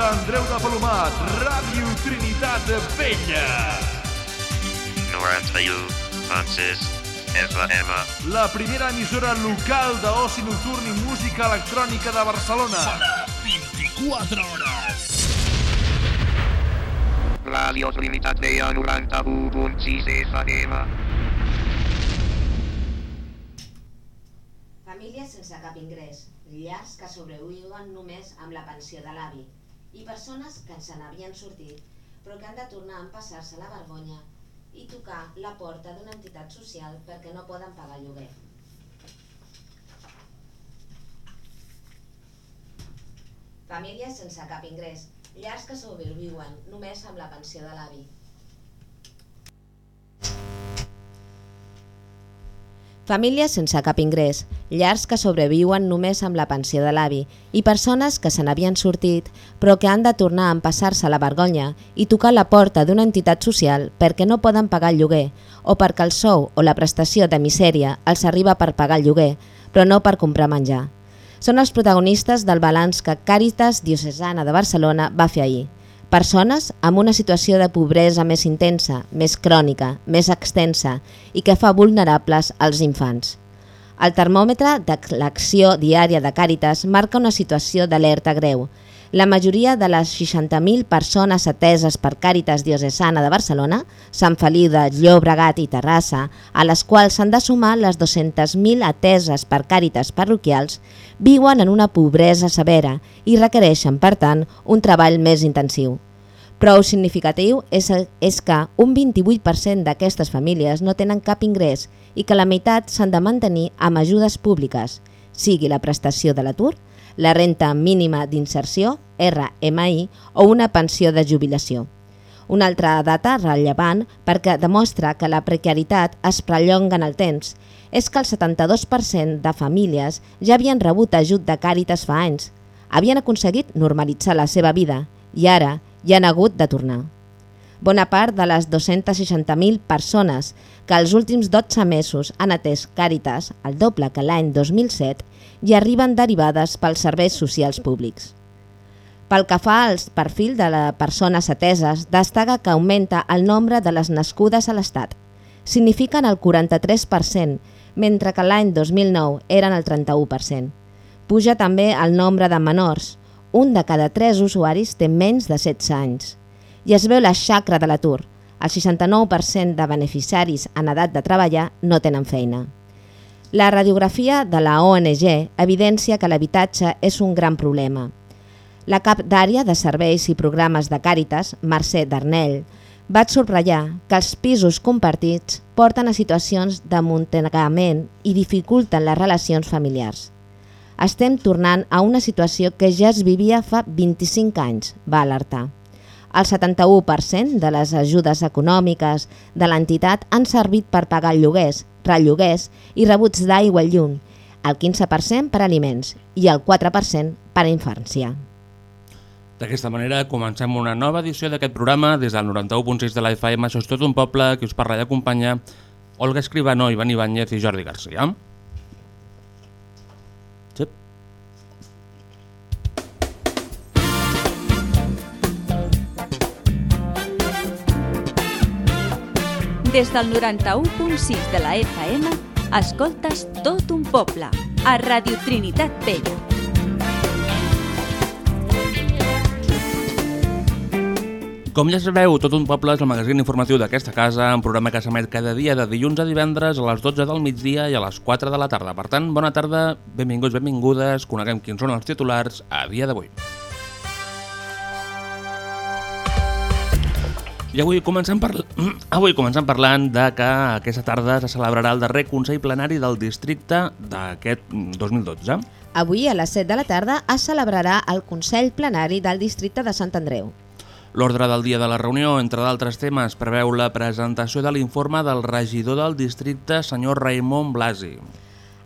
Andreu de Palomat, Ràdio Trinitat Vella. 91.6 FM. La primera emissora local d'oci nocturn i música electrònica de Barcelona. Sona 24 hores. Ràdio Trinitat Vella 91.6 FM. Famílies sense cap ingrés, llars que sobreviuen només amb la pensió de l'avi i persones que se n'havien sortit però que han de tornar a empassar-se la vergonya i tocar la porta d'una entitat social perquè no poden pagar lloguer. Famílies sense cap ingrés, llars que sobreviuen només amb la pensió de l'avi. Famílies sense cap ingrés, llars que sobreviuen només amb la pensió de l'avi i persones que se n'havien sortit però que han de tornar a empassar-se la vergonya i tocar la porta d'una entitat social perquè no poden pagar el lloguer o perquè el sou o la prestació de misèria els arriba per pagar el lloguer però no per comprar menjar. Són els protagonistes del balanç que Càritas Diocesana de Barcelona va fer ahir. Persones amb una situació de pobresa més intensa, més crònica, més extensa i que fa vulnerables als infants. El termòmetre de l'acció diària de Càritas marca una situació d'alerta greu. La majoria de les 60.000 persones ateses per Càritas Diocesana de Barcelona, Sant Feliu de Llobregat i Terrassa, a les quals s'han de sumar les 200.000 ateses per Càritas parroquials, viuen en una pobresa severa i requereixen, per tant, un treball més intensiu. Prou significatiu és, és que un 28% d'aquestes famílies no tenen cap ingrés i que la meitat s'han de mantenir amb ajudes públiques, sigui la prestació de l'atur, la renta mínima d'inserció, RMI, o una pensió de jubilació. Una altra data rellevant perquè demostra que la precarietat es prellonga en el temps és que el 72% de famílies ja havien rebut ajut de Càritas fa anys, havien aconseguit normalitzar la seva vida i ara hi han hagut de tornar. Bona part de les 260.000 persones que els últims 12 mesos han atès Càritas, el doble que l'any 2007, i arriben derivades pels serveis socials públics. Pel que fa al perfil de les persones ateses, destaca que augmenta el nombre de les nascudes a l'Estat. Signifiquen el 43%, mentre que l'any 2009 eren el 31%. Puja també el nombre de menors. Un de cada tres usuaris té menys de 16 anys. I es veu la xacra de l'atur. El 69% de beneficiaris en edat de treballar no tenen feina. La radiografia de la ONG evidencia que l'habitatge és un gran problema. La cap d'àrea de serveis i programes de Càritas, Mercè Darnell, va subratllar que els pisos compartits porten a situacions d'amuntegament i dificulten les relacions familiars. Estem tornant a una situació que ja es vivia fa 25 anys, va alertar. El 71% de les ajudes econòmiques de l'entitat han servit per pagar lloguers, relloguers i rebuts d'aigua i llum, el 15% per aliments i el 4% per infància. D'aquesta manera comencem una nova edició d'aquest programa des del 91.6 de la FM. Això és tot un poble que us parla i acompanya Olga Escribano, Ivan Ibáñez i Jordi Garcia. Des del 91.6 de la FM, escoltes tot un poble, a Radio Trinitat Vella. Com ja sabeu, Tot un poble és el magazín informatiu d'aquesta casa, un programa que s'emet cada dia de dilluns a divendres a les 12 del migdia i a les 4 de la tarda. Per tant, bona tarda, benvinguts, benvingudes, coneguem quins són els titulars a dia d'avui. I avui comencem, parla... avui comencem parlant de que aquesta tarda se celebrarà el darrer Consell Plenari del districte d'aquest 2012. Avui a les 7 de la tarda es celebrarà el Consell Plenari del districte de Sant Andreu. L'ordre del dia de la reunió, entre d'altres temes, preveu la presentació de l'informe del regidor del districte, senyor Raimon Blasi.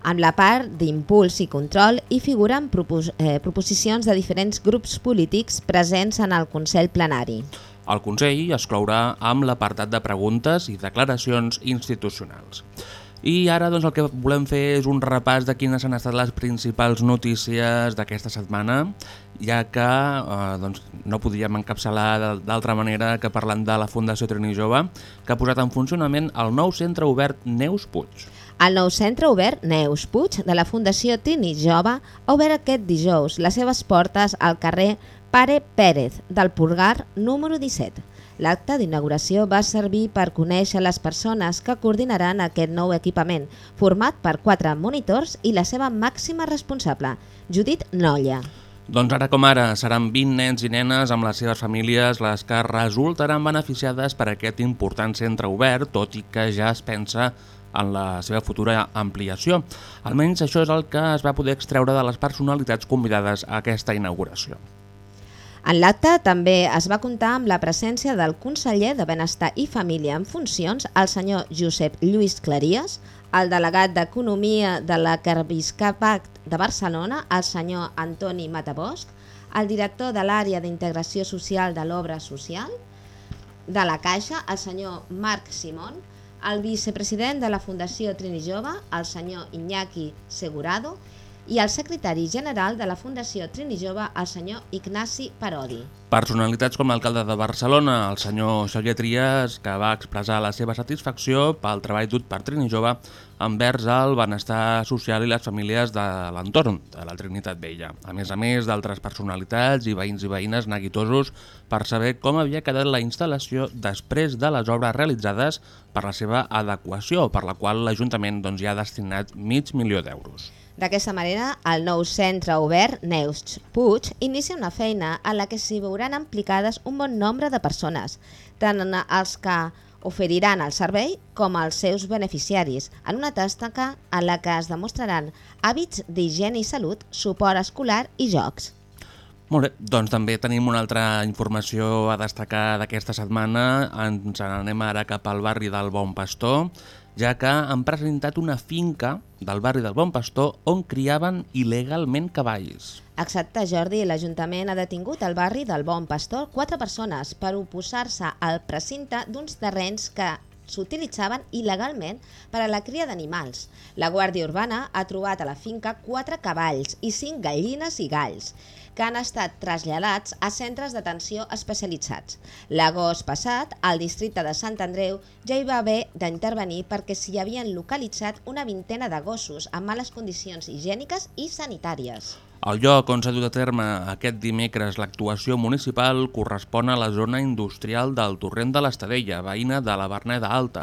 Amb la part d'impuls i control hi figuren propos eh, proposicions de diferents grups polítics presents en el Consell Plenari. El Consell es clourà amb l'apartat de preguntes i declaracions institucionals. I ara doncs, el que volem fer és un repàs de quines han estat les principals notícies d'aquesta setmana, ja que eh, doncs, no podíem encapçalar d'altra manera que parlant de la Fundació Trini Jove, que ha posat en funcionament el nou centre obert Neus Puig. El nou centre obert Neus Puig de la Fundació Trini Jove ha obert aquest dijous les seves portes al carrer Pare Pérez del Purgar número 17. L'acte d'inauguració va servir per conèixer les persones que coordinaran aquest nou equipament, format per quatre monitors i la seva màxima responsable, Judit Nolla. Doncs ara com ara seran 20 nens i nenes amb les seves famílies les que resultaran beneficiades per aquest important centre obert, tot i que ja es pensa en la seva futura ampliació. Almenys això és el que es va poder extreure de les personalitats convidades a aquesta inauguració. En l'acte també es va comptar amb la presència del conseller de Benestar i Família en funcions, el senyor Josep Lluís Claries, el delegat d'Economia de la Carviscapac de Barcelona, el senyor Antoni Matabosc, el director de l'àrea d'integració social de l'obra social de la Caixa, el senyor Marc Simón, el vicepresident de la Fundació Trini Jove, el senyor Iñaki Segurado el secretari general de la Fundació Trini Jove, el senyor Ignasi Parodi. Personalitats com l'alcalde de Barcelona, el senyor Xavier Trias, que va expressar la seva satisfacció pel treball dut per Trini Jove envers el benestar social i les famílies de l'entorn de la Trinitat Vella. A més a més d'altres personalitats i veïns i veïnes neguitosos per saber com havia quedat la instal·lació després de les obres realitzades per la seva adequació, per la qual l'Ajuntament doncs, ja ha destinat mig milió d'euros. D'aquesta manera, el nou centre obert Neus Puig inicia una feina a la que s'hi veuran implicades un bon nombre de persones, tant els que oferiran el servei com els seus beneficiaris, en una tasca en la que es demostraran hàbits d'higiene i salut, suport escolar i jocs. Molt bé, doncs també tenim una altra informació a destacar d'aquesta setmana. Ens anem ara cap al barri del Bon Pastor, ja que han presentat una finca del barri del Bon Pastor on criaven il·legalment cavalls. Exacte, Jordi. L'Ajuntament ha detingut al barri del Bon Pastor quatre persones per oposar-se al precinte d'uns terrenys que s'utilitzaven il·legalment per a la cria d'animals. La Guàrdia Urbana ha trobat a la finca quatre cavalls i cinc gallines i galls que han estat traslladats a centres d'atenció especialitzats. L'agost passat, el districte de Sant Andreu ja hi va haver d'intervenir perquè s'hi havien localitzat una vintena de gossos en males condicions higièniques i sanitàries. El lloc on s'ha dut a terme aquest dimecres l'actuació municipal correspon a la zona industrial del Torrent de l'Estadella, veïna de la Berneda Alta.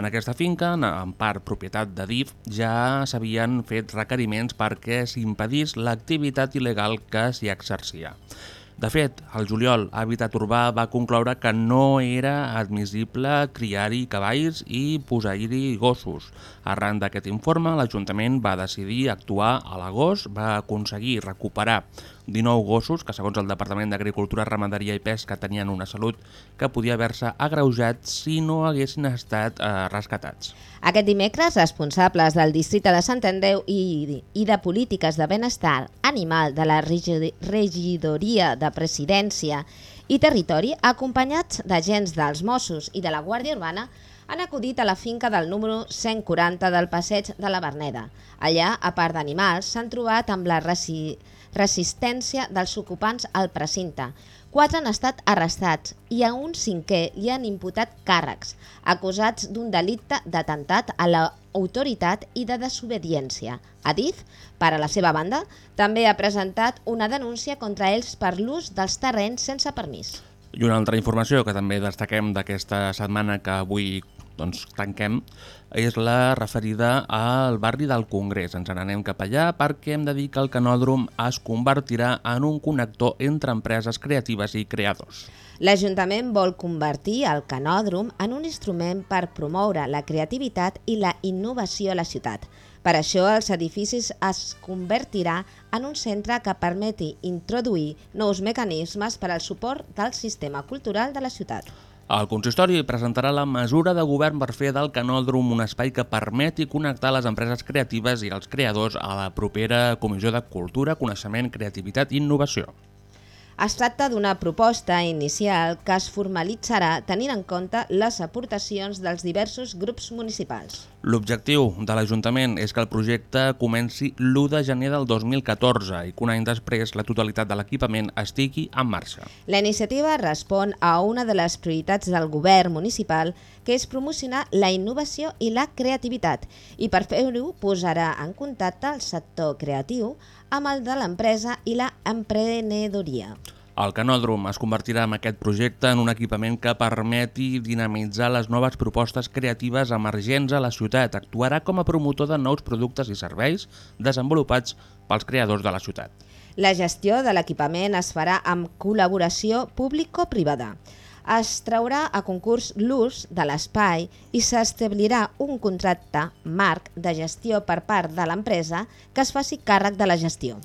En aquesta finca, en part propietat de DIF, ja s'havien fet requeriments perquè s'impedís l'activitat il·legal que s'hi exercia. De fet, el juliol, Habitat Urbà va concloure que no era admissible criar-hi cavalls i posar-hi gossos. Arran d'aquest informe, l'Ajuntament va decidir actuar a l'agost, va aconseguir recuperar 19 gossos que, segons el Departament d'Agricultura, Ramaderia i Pesca, tenien una salut que podia haver-se agreujat si no haguessin estat eh, rescatats. Aquest dimecres, responsables del districte de Sant Andreu i, i de polítiques de benestar animal de la regidoria de presidència i territori, acompanyats d'agents dels Mossos i de la Guàrdia Urbana, han acudit a la finca del número 140 del passeig de la Berneda. Allà, a part d'animals, s'han trobat amb la resi resistència dels ocupants al precinte. Quatre han estat arrestats i a un cinquè li han imputat càrrecs, acusats d'un delicte d'atemptat a l'autoritat i de desobediència. Adif, per a la seva banda, també ha presentat una denúncia contra ells per l'ús dels terrenys sense permís. I una altra informació que també destaquem d'aquesta setmana que avui doncs, tanquem és la referida al barri del Congrés. Ens n'anem cap allà perquè hem de dir que el canòdrom es convertirà en un connector entre empreses creatives i creadors. L'Ajuntament vol convertir el canòdrom en un instrument per promoure la creativitat i la innovació a la ciutat. Per això, els edificis es convertirà en un centre que permeti introduir nous mecanismes per al suport del sistema cultural de la ciutat. El consistori presentarà la mesura de govern per fer del Canòdrom un espai que permeti connectar les empreses creatives i els creadors a la propera Comissió de Cultura, Coneixement, Creativitat i Innovació. Es tracta d'una proposta inicial que es formalitzarà tenint en compte les aportacions dels diversos grups municipals. L'objectiu de l'Ajuntament és que el projecte comenci l'1 de gener del 2014 i que un any després la totalitat de l'equipament estigui en marxa. La iniciativa respon a una de les prioritats del govern municipal, que és promocionar la innovació i la creativitat, i per fer-ho posarà en contacte el sector creatiu amb el de l'empresa i la emprenedoria. El canòdrom es convertirà en aquest projecte en un equipament que permeti dinamitzar les noves propostes creatives emergents a la ciutat. Actuarà com a promotor de nous productes i serveis desenvolupats pels creadors de la ciutat. La gestió de l'equipament es farà amb col·laboració público-privada. Es traurà a concurs l'ús de l'espai i s'establirà un contracte marc de gestió per part de l'empresa que es faci càrrec de la gestió.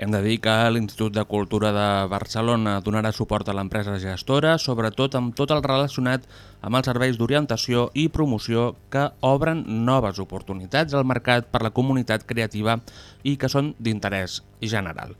Hem de dir que l'Institut de Cultura de Barcelona donarà suport a l'empresa gestora, sobretot amb tot el relacionat amb els serveis d'orientació i promoció que obren noves oportunitats al mercat per la comunitat creativa i que són d'interès general.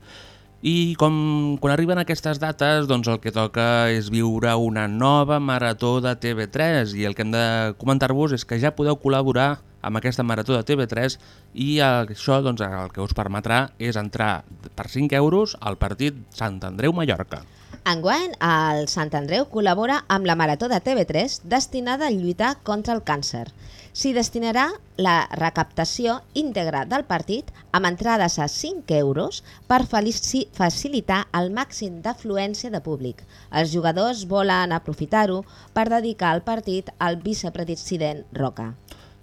I com quan arriben aquestes dates, doncs el que toca és viure una nova marató de TV3 i el que hem de comentar-vos és que ja podeu col·laborar amb aquesta marató de TV3 i això doncs, el que us permetrà és entrar per 5 euros al partit Sant Andreu-Mallorca. Enguany, el Sant Andreu col·labora amb la Marató de TV3 destinada a lluitar contra el càncer. S'hi destinarà la recaptació íntegra del partit amb entrades a 5 euros per facilitar el màxim d'afluència de públic. Els jugadors volen aprofitar-ho per dedicar el partit al vicepresident Roca.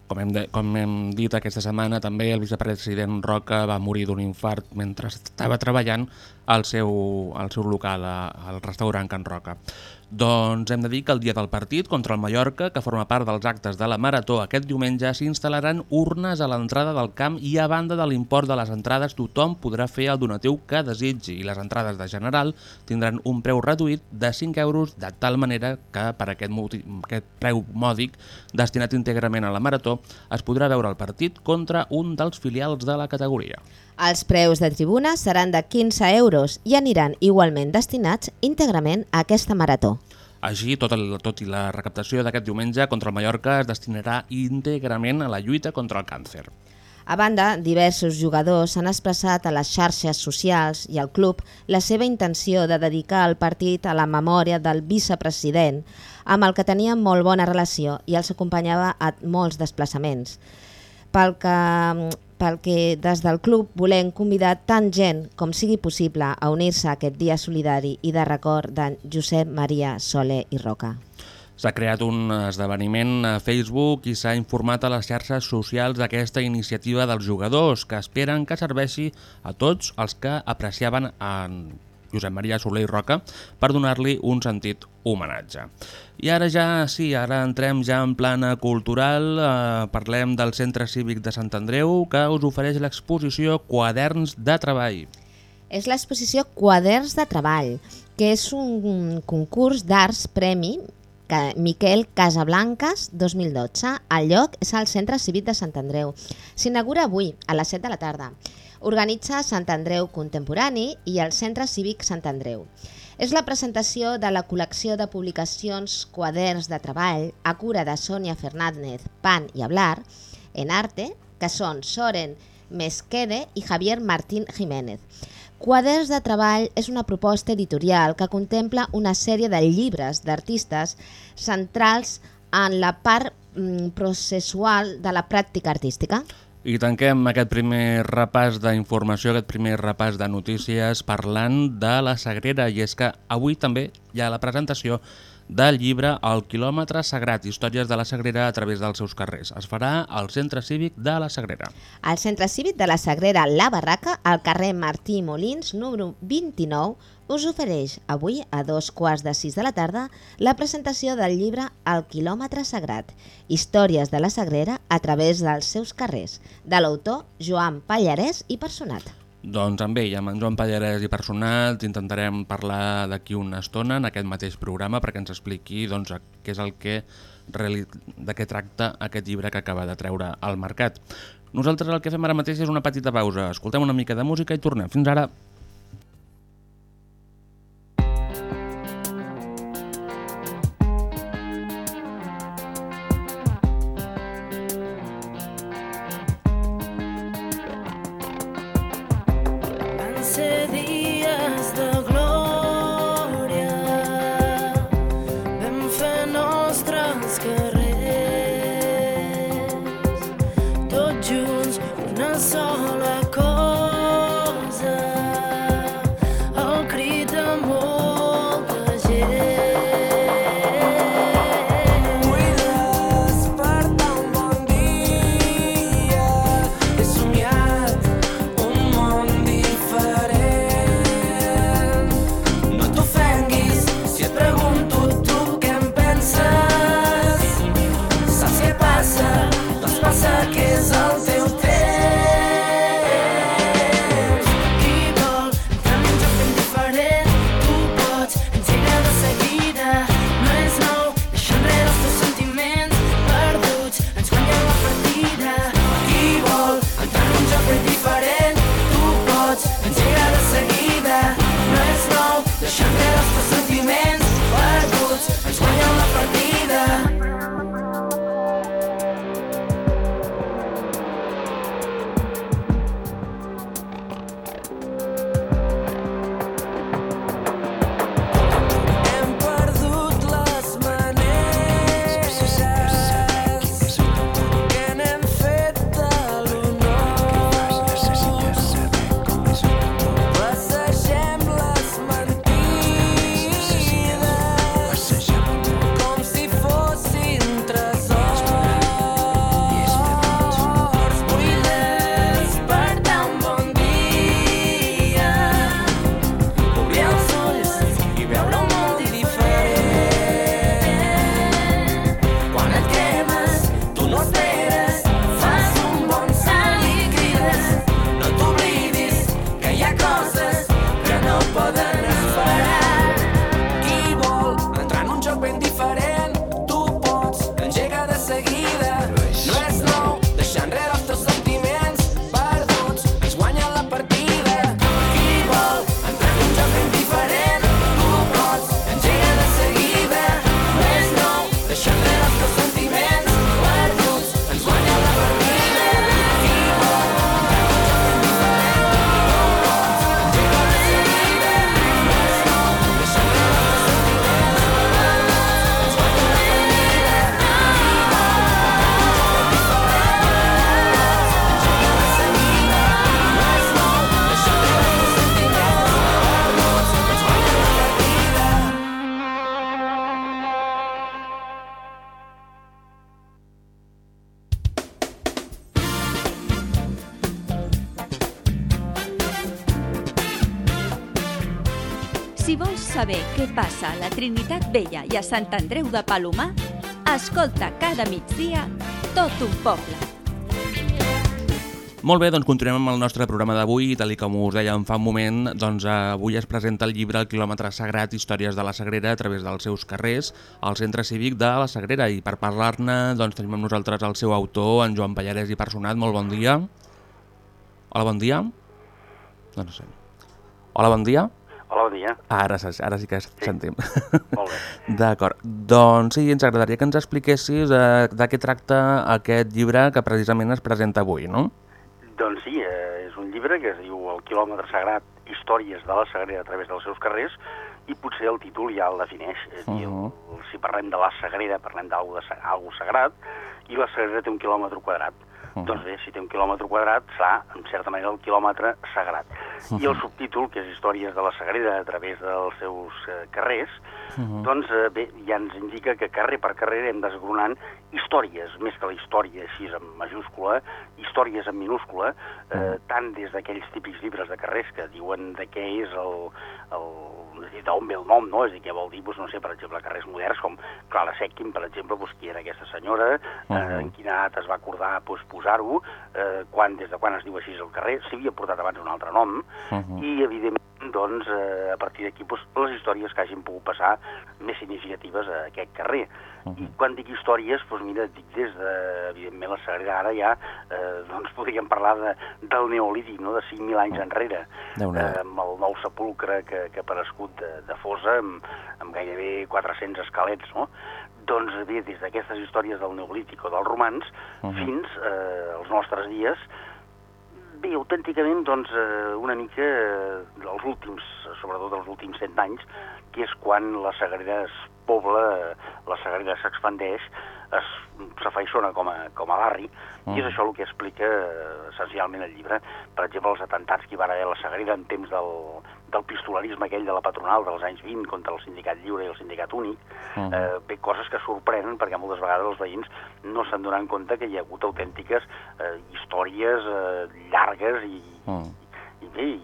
Com hem, de, com hem dit aquesta setmana, també el vicepresident Roca va morir d'un infart mentre estava treballant al seu, al seu local, al restaurant Can Roca. Doncs hem de dir que el dia del partit contra el Mallorca, que forma part dels actes de la Marató aquest diumenge, s'instal·laran urnes a l'entrada del camp i a banda de l'import de les entrades tothom podrà fer el donatiu que desitgi i les entrades de general tindran un preu reduït de 5 euros de tal manera que per aquest, aquest preu mòdic destinat íntegrament a la Marató es podrà veure el partit contra un dels filials de la categoria. Els preus de tribuna seran de 15 euros i aniran igualment destinats íntegrament a aquesta marató. Així, tot, el, tot i la recaptació d'aquest diumenge contra el Mallorca es destinarà íntegrament a la lluita contra el càncer. A banda, diversos jugadors han expressat a les xarxes socials i al club la seva intenció de dedicar el partit a la memòria del vicepresident, amb el que tenien molt bona relació i els acompanyava a molts desplaçaments. Pel que, pel que des del club volem convidar tant gent com sigui possible a unir-se a aquest dia solidari i de record d'en Josep Maria Soler i Roca. S'ha creat un esdeveniment a Facebook i s'ha informat a les xarxes socials d'aquesta iniciativa dels jugadors que esperen que serveixi a tots els que apreciaven en Josep Maria Soler i Roca per donar-li un sentit homenatge. I ara ja, sí, ara entrem ja en plana cultural, eh, parlem del Centre Cívic de Sant Andreu que us ofereix l'exposició Quaderns de Treball. És l'exposició Quaderns de Treball, que és un concurs d'arts premi que Miquel Casablanques 2012. El lloc és al Centre Cívic de Sant Andreu. S'inaugura avui, a les 7 de la tarda. Organitza Sant Andreu Contemporani i el Centre Cívic Sant Andreu. És la presentació de la col·lecció de publicacions Quaderns de Treball a cura de Sònia Fernández, Pan i Hablar, en arte, que són Soren Mesquede i Javier Martín Jiménez. Quaderns de treball és una proposta editorial que contempla una sèrie de llibres d'artistes centrals en la part mm, processual de la pràctica artística. I tanquem aquest primer repàs d'informació, aquest primer repàs de notícies parlant de la Sagrera i és que avui també hi ha la presentació del llibre El quilòmetre sagrat, històries de la Sagrera a través dels seus carrers. Es farà al Centre Cívic de la Sagrera. Al Centre Cívic de la Sagrera La Barraca, al carrer Martí Molins, número 29, us ofereix avui a dos quarts de sis de la tarda la presentació del llibre El quilòmetre sagrat, històries de la Sagrera a través dels seus carrers, de l'autor Joan Pallarès i Personat. Doncs amb ell, amb en Joan Pallarès i personal, intentarem parlar d'aquí una estona en aquest mateix programa perquè ens expliqui doncs, què és el que de què tracta aquest llibre que acaba de treure al mercat. Nosaltres el que fem ara mateix és una petita pausa. Escoltem una mica de música i tornem. Fins ara. Trinitat Vella i a Sant Andreu de Palomar, escolta cada migdia tot un poble. Molt bé, doncs continuem amb el nostre programa d'avui i tal com us dèiem fa un moment, doncs avui es presenta el llibre El quilòmetre sagrat, històries de la Sagrera a través dels seus carrers al centre cívic de la Sagrera i per parlar-ne doncs tenim amb nosaltres el seu autor, en Joan Pallarès i Personat, molt bon dia. Hola, bon dia. No, no sé. Hola, bon dia. Hola, bon dia. Ara, ara sí que sí. sentim. Molt bé. D'acord. Doncs sí, ens agradaria que ens expliquessis eh, de què tracta aquest llibre que precisament es presenta avui, no? Doncs sí, eh, és un llibre que es diu El quilòmetre sagrat, històries de la Sagrera a través dels seus carrers, i potser el títol ja el defineix. És Mhm. el, si parlem de la Sagrera, parlem d'algú sa- algú sagrat, i la Sagrera té un quilòmetre quadrat. Mhm. Doncs bé, si té un quilòmetre quadrat, serà, en certa manera, el quilòmetre sagrat. I el subtítol, que és Històries de la Sagrera a través dels seus eh, carrers, Mhm. doncs eh, bé, ja ens indica que carrer per carrer hem desgronant històries, més que la història així en majúscula, històries en minúscula, eh, tant des d'aquells típics llibres de carrers que diuen de què és el, el, d'on ve el nom, no? És a dir, què vol dir, doncs, no sé, per exemple, carrers moderns com Clara Setkin, per exemple, doncs, qui era aquesta senyora, eh, Mhm. en quina edat es va acordar doncs, posar-ho, eh, quan, des de quan es diu així el carrer, s'havia portat abans un altre nom, Mhm. i evidentment doncs, eh, a partir d'aquí doncs, les històries que hagin pogut passar més significatives a aquest carrer. I quan dic històries, doncs mira, dic des de, evidentment, la Sagrada ja, eh, doncs podríem parlar de, del Neolític, no?, de 5.000 anys enrere, Déu-n'hi-do. eh, amb el nou sepulcre que, que ha aparegut de, de Fosa, amb, amb gairebé 400 esquelets, no?, doncs bé, des d'aquestes històries del Neolític o dels romans Mhm. fins eh, als nostres dies, Bé, autènticament, doncs, eh, una mica eh, els últims, sobretot els últims 100 anys, que és quan la Sagrera es pobla, la Sagrera s'expandeix, es s'afeixona com, a, com a barri, i és això el que explica eh, essencialment el llibre. Per exemple, els atentats que hi va haver a la Sagrera en temps del, del pistolarisme aquell de la patronal dels anys 20 contra el sindicat lliure i el sindicat únic, Mhm. eh, bé, coses que sorprenen perquè moltes vegades els veïns no se'n donen compte que hi ha hagut autèntiques eh, històries eh, llargues i, Mm. i bé, i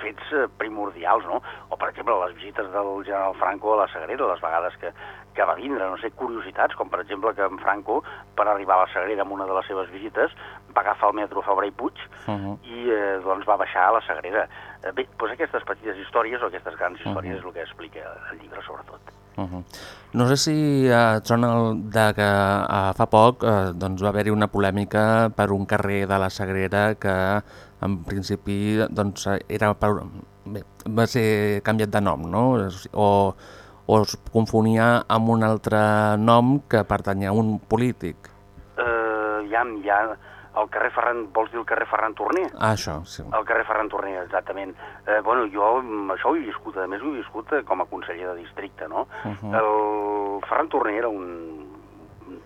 fets eh, primordials, no? O, per exemple, les visites del general Franco a la Sagrera, les vegades que, que va vindre, no sé, curiositats, com per exemple que en Franco, per arribar a la Sagrera en una de les seves visites, va agafar el metro Fabra i Puig Mhm. i eh, doncs va baixar a la Sagrera. Eh, bé, doncs aquestes petites històries o aquestes grans històries Mhm. és el que explica el llibre, sobretot. Mhm. No sé si eh, et sona el de que eh, fa poc eh, doncs va haver-hi una polèmica per un carrer de la Sagrera que en principi doncs, era per, bé, va ser canviat de nom, no? O, o es confonia amb un altre nom que pertanyia a un polític. Eh, ja, ja, el carrer Ferran, vols dir el carrer Ferran Torner? Ah, això, sí. El carrer Ferran Torner, exactament. Eh, bueno, jo això ho he viscut, a més ho he viscut eh, com a conseller de districte, no? Mhm. El Ferran Torner era un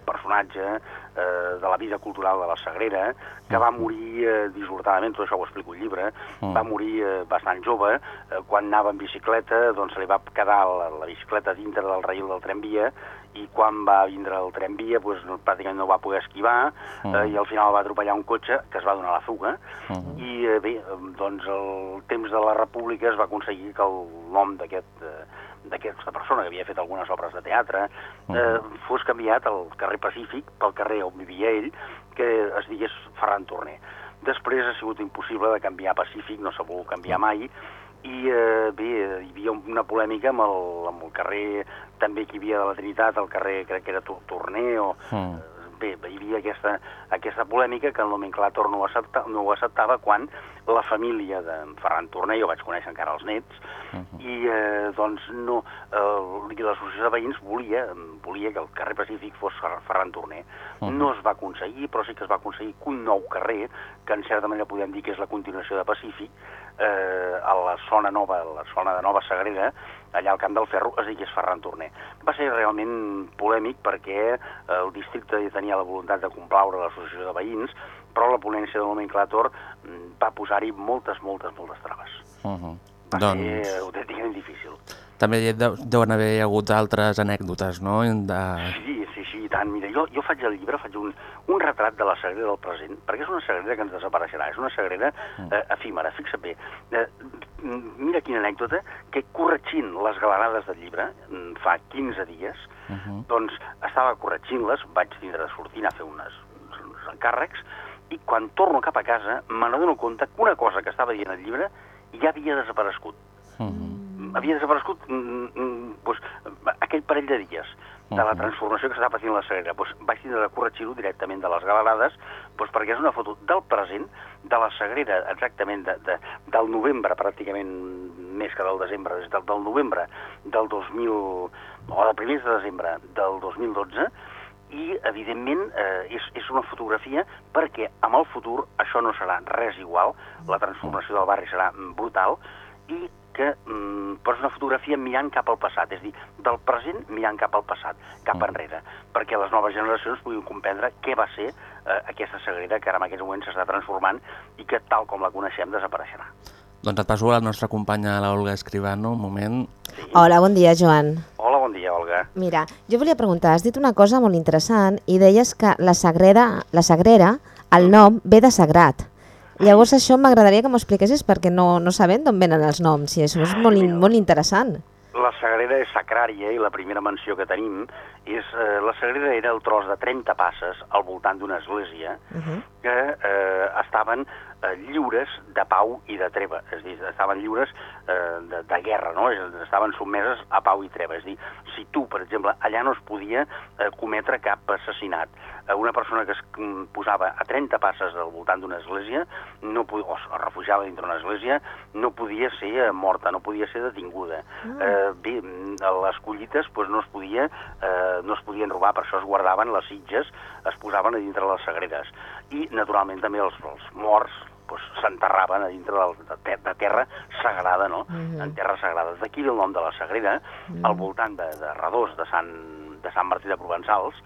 personatge eh, de la vida cultural de la Sagrera que va morir eh, dissortadament, tot això ho explico al llibre, Mhm. va morir eh, bastant jove, eh, quan anava en bicicleta doncs se li va quedar la, la bicicleta dintre del rail del tramvia i quan va vindre el tramvia doncs, no, pràcticament no va poder esquivar eh, Mhm. i al final va atropellar un cotxe que es va donar la fuga Mhm. i eh, bé, eh, doncs el temps de la República es va aconseguir que el nom d'aquest eh, d'aquesta persona que havia fet algunes obres de teatre eh, fos canviat al carrer Pacífic pel carrer on vivia ell que es digués Ferran Torner. Després ha sigut impossible de canviar Pacífic, no s'ha volgut canviar mai, i eh, bé, hi havia una polèmica amb el, amb el carrer també que hi havia de la Trinitat, el carrer crec que era Tor- Torner o... Mm. Bé, hi havia aquesta, aquesta polèmica que el nomenclàtor no ho, accepta, no ho acceptava quan la família de Ferran Torner, jo vaig conèixer encara els nets, i eh, doncs no, eh, l'associació de veïns volia, volia que el carrer Pacífic fos Fer- Ferran Torner. No es va aconseguir, però sí que es va aconseguir un nou carrer, que en certa manera podem dir que és la continuació de Pacífic, eh, a la zona nova, a la zona de Nova Sagrera, allà al Camp del Ferro, es digués Ferran Torner. Va ser realment polèmic perquè eh, el districte ja tenia la voluntat de complaure l'associació de veïns, però la ponència del nomenclàtor mm, va posar-hi moltes, moltes, moltes traves. Mhm. Va Doncs ser autènticament difícil. també hi deu- deuen haver hagut altres anècdotes, no? De... Sí, sí, sí, i tant. Mira, jo, jo faig al llibre, faig un, un retrat de la Sagrera del present, perquè és una Sagrera que ens desapareixerà, és una Sagrera eh, efímera, fixa't bé. Eh, mm, mira quina anècdota, que corregint les galerades del llibre, mm, fa 15 dies, Uh -huh. doncs estava corregint-les, vaig tindre de sortir a fer unes, uns, uns encàrrecs, i quan torno cap a casa me n'adono compte que una cosa que estava dient al llibre ja havia desaparegut. Uh -huh. Havia desaparegut mm, mm, doncs, aquell parell de dies de la transformació que s'està patint la Sagrera. Doncs vaig tindre de corregir-ho directament de les galerades doncs perquè és una foto del present, de la Sagrera exactament de, de, del novembre, pràcticament més que del desembre, des del, del novembre del 2000, o del primers de desembre del 2012, i, evidentment, eh, és, és una fotografia perquè amb el futur això no serà res igual, la transformació del barri serà brutal, i que mm, però és una fotografia mirant cap al passat, és a dir, del present mirant cap al passat, cap enrere, perquè les noves generacions puguin comprendre què va ser eh, aquesta Sagrera que ara en aquests moments s'està transformant i que tal com la coneixem desapareixerà. Doncs et passo a la nostra companya, la Olga Escribano, un moment. Hola, bon dia, Joan. Hola, bon dia, Olga. Mira, jo volia preguntar, has dit una cosa molt interessant i deies que la Sagrera, la Sagrera, el nom ve de sagrat. Llavors això m'agradaria que m'ho expliquessis perquè no, no sabem d'on venen els noms i això és molt, in, molt interessant. La Sagrera és sacrària i la primera menció que tenim és... Eh, la Sagrera era el tros de 30 passes al voltant d'una església Uh -huh. que eh, estaven eh, lliures de pau i de treva, és dir, estaven lliures eh, de, de guerra, no? Estaven sotmeses a pau i treva, és dir, si tu, per exemple, allà no es podia eh, cometre cap assassinat, una persona que es mm, posava a 30 passes al voltant d'una església, no podia, o es refugiava dintre una església, no podia ser eh, morta, no podia ser detinguda. Eh, bé, mm, les collites doncs, no es podia eh, no es podien robar, per això es guardaven les sitges, es posaven a dintre les sagreres. I, naturalment, també els, els morts s'enterraven a dintre del, de, de terra sagrada, no? Mhm. En terra sagrada. D'aquí ve el nom de la Sagrera, al voltant de, de Redós, de Sant, de Sant Martí de Provençals,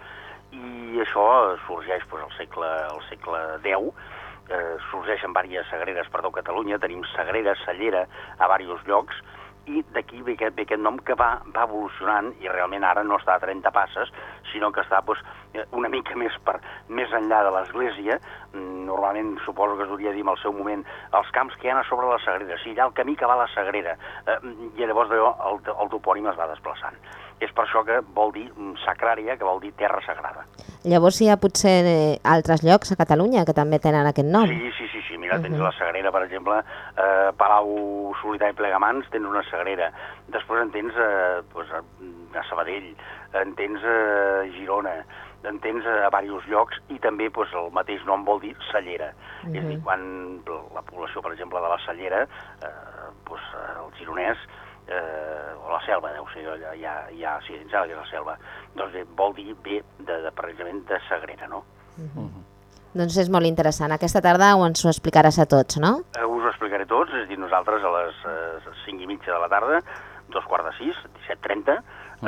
i això sorgeix doncs, al segle, al segle X, eh, sorgeixen diverses sagreres per tot Catalunya, tenim sagrera, cellera a diversos llocs, i d'aquí ve, aquest, ve aquest nom que va, va evolucionant i realment ara no està a 30 passes, sinó que està doncs, una mica més, per, més enllà de l'església, normalment suposo que es hauria dir en el seu moment els camps que hi ha a sobre la Sagrera, sí, allà el camí que va a la Sagrera, eh, i llavors el, el topònim es va desplaçant. És per això que vol dir sacrària, que vol dir terra sagrada. Llavors hi ha potser eh, altres llocs a Catalunya que també tenen aquest nom. Sí, sí, sí, sí. mira, tens la Sagrera, per exemple, eh, Palau Solità i Plegamans, tens una Sagrera. Després en tens eh, pues, a, Sabadell, en tens a Girona, en tens a diversos llocs i també pues, el mateix nom vol dir cellera. És a dir, quan la població, per exemple, de la cellera, eh, pues, el gironès, eh, o la selva, deu ser, allà, ja, ja, sí, em sembla que és la selva, doncs bé, vol dir bé, de, de, precisament, de Sagrera, no? Doncs és molt interessant. Aquesta tarda ens ho explicaràs a tots, no? Eh, us ho explicaré tots, és a dir, nosaltres a les eh, 5 i mitja de la tarda, dos quarts de sis, 17.30,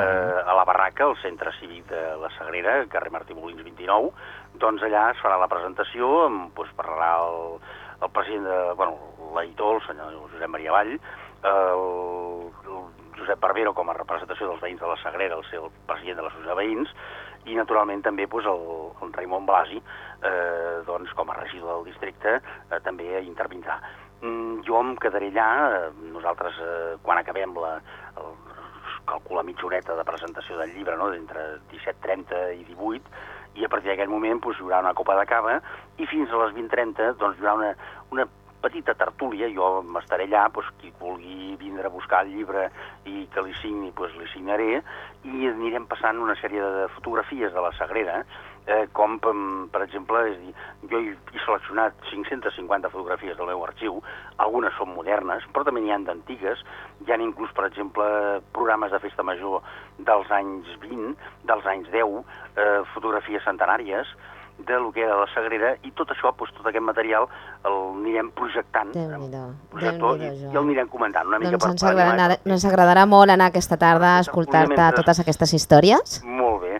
eh, a la barraca, al centre cívic de la Sagrera, carrer Martí Molins 29, doncs allà es farà la presentació, amb, doncs, parlarà el, el president de, bueno, l'editor, el senyor Josep Maria Vall, el, el Josep Barbero com a representació dels veïns de la Sagrera, el seu president de l'associació de veïns, i naturalment també doncs, el, el Raimon Blasi, eh, doncs, com a regidor del districte, eh, també intervindrà. Mm, jo em quedaré allà, eh, nosaltres eh, quan acabem la, el, calcula mitja horeta de presentació del llibre, no? d'entre 17.30 i 18, i a partir d'aquell moment doncs, hi haurà una copa de cava, i fins a les 20.30 doncs, hi haurà una, una petita tertúlia, jo m'estaré allà, doncs, qui vulgui vindre a buscar el llibre i que li signi, doncs li signaré, i anirem passant una sèrie de fotografies de la Sagrera, eh, com, per, exemple, és dir, jo he seleccionat 550 fotografies del meu arxiu, algunes són modernes, però també n'hi ha d'antigues, hi ha inclús, per exemple, programes de festa major dels anys 20, dels anys 10, eh, fotografies centenàries, de lo que era la Sagrera, i tot això, doncs, tot aquest material, el anirem projectant, projector, i, i el anirem comentant una mica Doncs per agradarà, ens agradarà molt anar aquesta tarda a escoltar-te totes aquestes històries. Molt bé,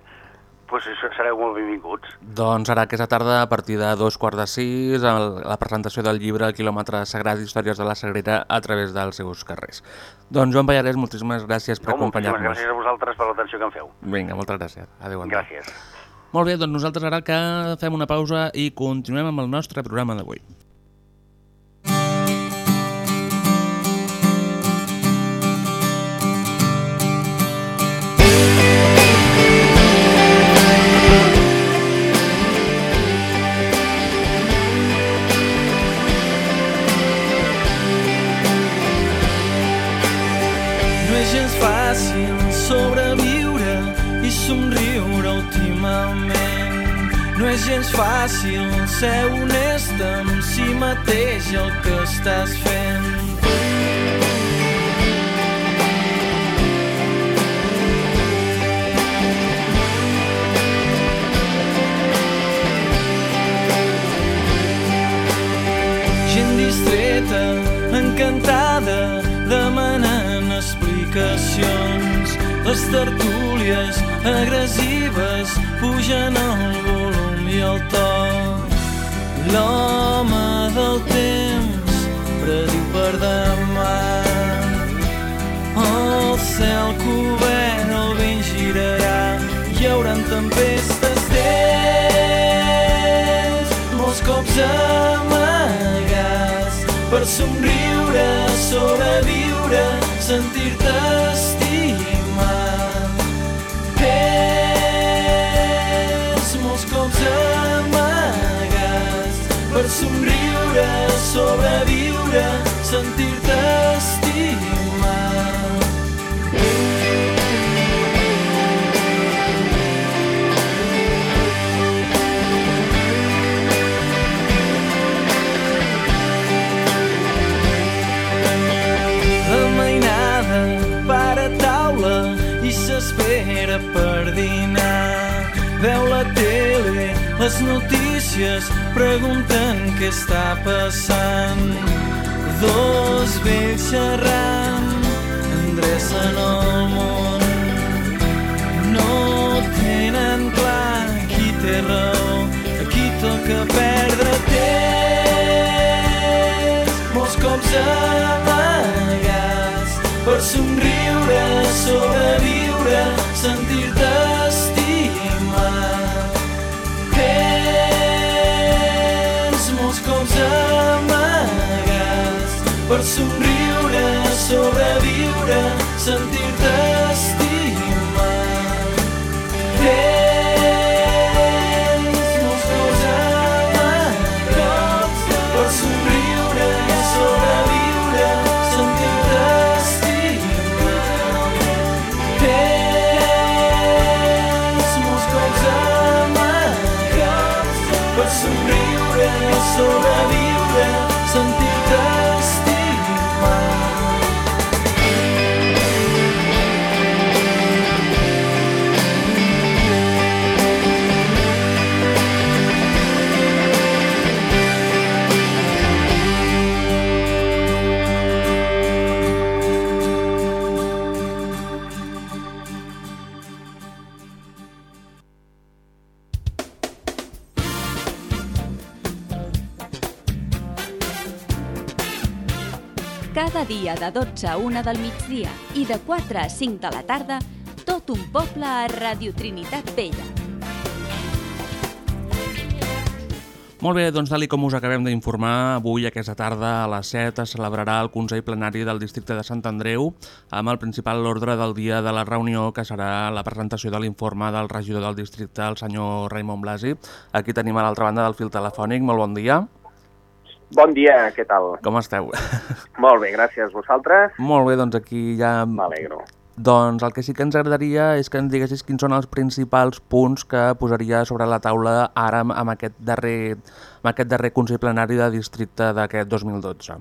doncs això, sereu molt benvinguts. Doncs ara aquesta tarda, a partir de dos quarts de sis, el, la presentació del llibre El quilòmetre sagrat, històries de la Sagrera a través dels seus carrers. Doncs Joan Pallarès, moltíssimes gràcies per No, moltíssimes acompanyar-nos. gràcies a vosaltres per l'atenció que em feu. Vinga, moltes gràcies. Adéu. Gràcies. Molt bé, doncs nosaltres ara que fem una pausa i continuem amb el nostre programa d'avui. No és gens fàcil ser honest amb si mateix el que estàs fent. Gent distreta, encantada, demanant explicacions. Les tertúlies agressives pugen el L'home del temps prediu per demà. El cel cobert, el vent girarà, hi haurà tempestes dents, molts cops amagats, per somriure, sobreviure, sentir-te estimat. Somriure, sobreviure, sentir-te estimat. Les notícies, pregunten què està passant. Dos vells xerrant, endrecen el món. No tenen clar qui té raó, a qui toca perdre temps. Molts cops amagats per somriure, sobreviure, sentir-te per somriure, sobreviure, sentir-te estimat. Tens molts cops amagats per somriure, sobreviure, sentir-te estimat. Tens molts cops amagats per somriure, sobreviure, sentir-te estimat. De 12 a 1 del migdia i de 4 a 5 de la tarda, tot un poble a Radio Trinitat Vella. Molt bé, doncs tal com us acabem d'informar, avui aquesta tarda a les 7 es celebrarà el Consell Plenari del Districte de Sant Andreu amb el principal ordre del dia de la reunió que serà la presentació de l'informe del regidor del districte, el senyor Raimon Blasi. Aquí tenim a l'altra banda del fil telefònic. Molt bon dia. Bon dia, què tal? Com esteu? Molt bé, gràcies. Vosaltres? Molt bé, doncs aquí ja... M'alegro. Doncs el que sí que ens agradaria és que ens diguessis quins són els principals punts que posaria sobre la taula ara amb aquest darrer, amb aquest darrer Consell Plenari de Districte d'aquest 2012.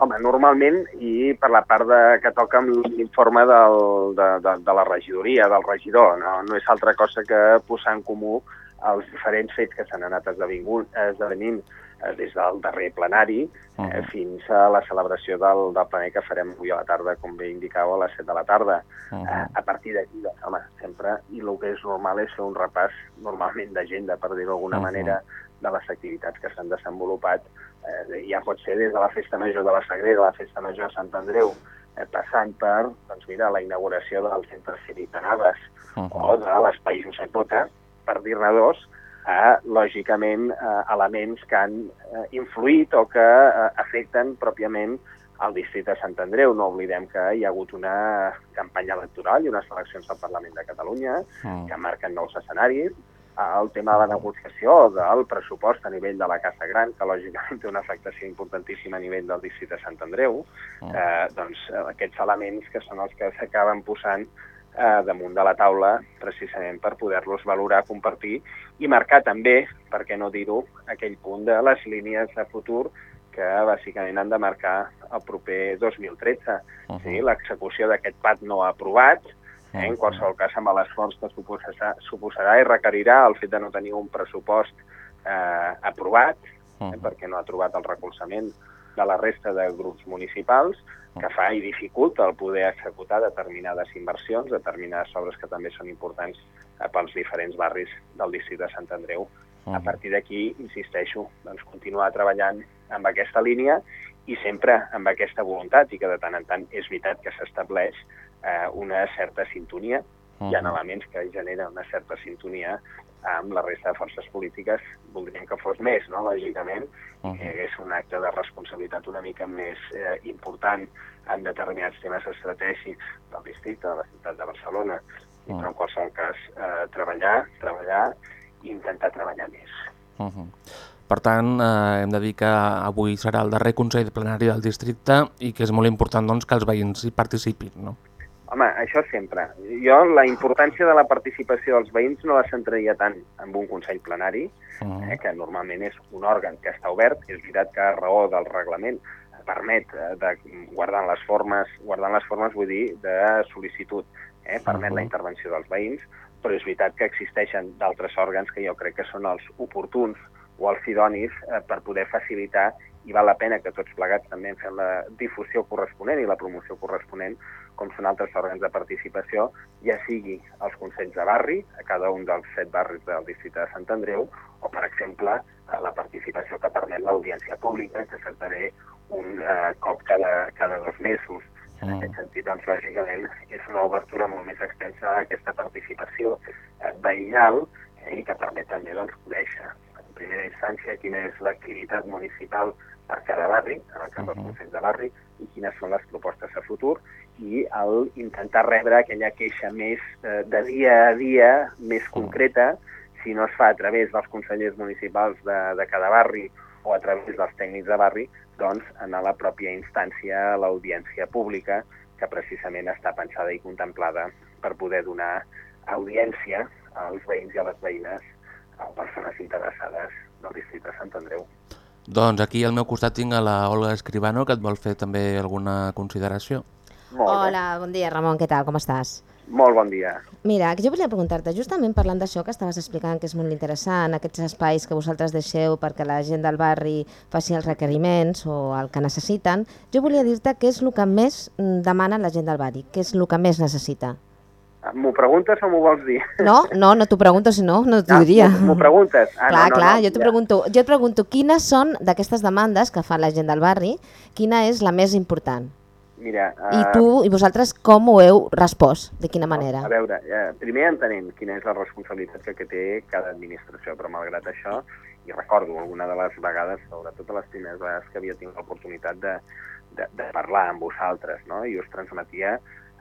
Home, normalment, i per la part de, que toca amb l'informe del- de, de, de la regidoria, del regidor, no, no és altra cosa que posar en comú els diferents fets que s'han anat esdevingut, esdevenint eh, des del darrer plenari eh, Mhm. fins a la celebració del, del plenari que farem avui a la tarda, com bé indicava, a les 7 de la tarda. Mhm. Eh, a partir d'aquí, doncs, home, sempre, i el que és normal és fer un repàs normalment d'agenda, per dir-ho d'alguna Mhm. manera, de les activitats que s'han desenvolupat. Eh, ja pot ser des de la Festa Major de la Sagrera, la Festa Major de Sant Andreu, eh, passant per, doncs mira, la inauguració del Centre Cívic de Naves Mhm. o de l'Espai Josep Bota, per dir-ne dos, a, lògicament, eh, elements que han eh, influït o que eh, afecten pròpiament al districte de Sant Andreu. No oblidem que hi ha hagut una campanya electoral i unes eleccions al Parlament de Catalunya Mm. que marquen nous escenaris. El tema de la negociació del pressupost a nivell de la Casa Gran, que lògicament té una afectació importantíssima a nivell del districte de Sant Andreu, Mm. eh, doncs eh, aquests elements que són els que s'acaben posant eh, damunt de la taula precisament per poder-los valorar, compartir i marcar també, per què no dir-ho, aquell punt de les línies de futur que bàsicament han de marcar el proper 2013. Uh -huh. sí, L'execució d'aquest PAT no aprovat, eh, en qualsevol cas amb l'esforç que suposarà, suposarà i requerirà el fet de no tenir un pressupost eh, aprovat, eh, perquè no ha trobat el recolzament de la resta de grups municipals, que fa i dificulta el poder executar determinades inversions, determinades obres que també són importants eh, pels diferents barris del districte de Sant Andreu. A partir d'aquí, insisteixo, doncs continuar treballant amb aquesta línia i sempre amb aquesta voluntat i que de tant en tant és veritat que s'estableix eh, una certa sintonia. Hi ha elements que generen una certa sintonia amb la resta de forces polítiques. Voldríem que fos més, no?, lògicament, uh -huh. que hi hagués un acte de responsabilitat una mica més eh, important en determinats temes estratègics del districte, de la ciutat de Barcelona, i, però en qualsevol cas eh, treballar, treballar i intentar treballar més. Uh -huh. Per tant, eh, hem de dir que avui serà el darrer Consell Plenari del districte i que és molt important doncs, que els veïns hi participin, no? Home, això sempre. Jo la importància de la participació dels veïns no la centraria tant en un Consell Plenari, uh -huh. eh, que normalment és un òrgan que està obert, és veritat que a raó del reglament permet eh, de guardar les formes, guardant les formes vull dir de sol·licitud, eh, permet uh -huh. la intervenció dels veïns, però és veritat que existeixen d'altres òrgans que jo crec que són els oportuns o els idonis eh, per poder facilitar i val la pena que tots plegats també en fem la difusió corresponent i la promoció corresponent com són altres òrgans de participació, ja sigui els consells de barri, a cada un dels set barris del districte de Sant Andreu, o, per exemple, la participació que permet l'audiència pública, que s'esdevé un eh, cop cada, cada dos mesos. En aquest sentit, doncs, lògicament, és una obertura molt més extensa a aquesta participació eh, veïnal eh, i que permet també doncs, conèixer en primera instància quina és l'activitat municipal per cada barri, en el cas dels consells de barri, i quines són les propostes a futur, i el intentar rebre aquella queixa més eh, de dia a dia, més concreta, si no es fa a través dels consellers municipals de, de cada barri o a través dels tècnics de barri, doncs anar a la pròpia instància, a l'audiència pública, que precisament està pensada i contemplada per poder donar audiència als veïns i a les veïnes, a persones interessades del districte de Sant Andreu. Doncs aquí al meu costat tinc a la Olga Escribano, que et vol fer també alguna consideració. Molt bé. Hola, bon dia Ramon, què tal, com estàs? Molt bon dia. Mira, jo volia preguntar-te, justament parlant d'això que estaves explicant, que és molt interessant, aquests espais que vosaltres deixeu perquè la gent del barri faci els requeriments o el que necessiten, jo volia dir-te què és el que més mm, demana la gent del barri, què és el que més necessita. M'ho preguntes o m'ho vols dir? No, no, no t'ho pregunto, si no, no t'ho diria. M'ho m'ho preguntes? Ah, clar, no, no, clar, no, jo t'ho ja. pregunto, jo et pregunto, quines són d'aquestes demandes que fa la gent del barri, quina és la més important? Mira, I eh, tu i vosaltres com ho heu respost? De quina manera? A veure, eh, primer entenent quina és la responsabilitat que, té cada administració, però malgrat això, i recordo alguna de les vegades, sobretot les primeres vegades que havia tingut l'oportunitat de, de, de parlar amb vosaltres, no? i us transmetia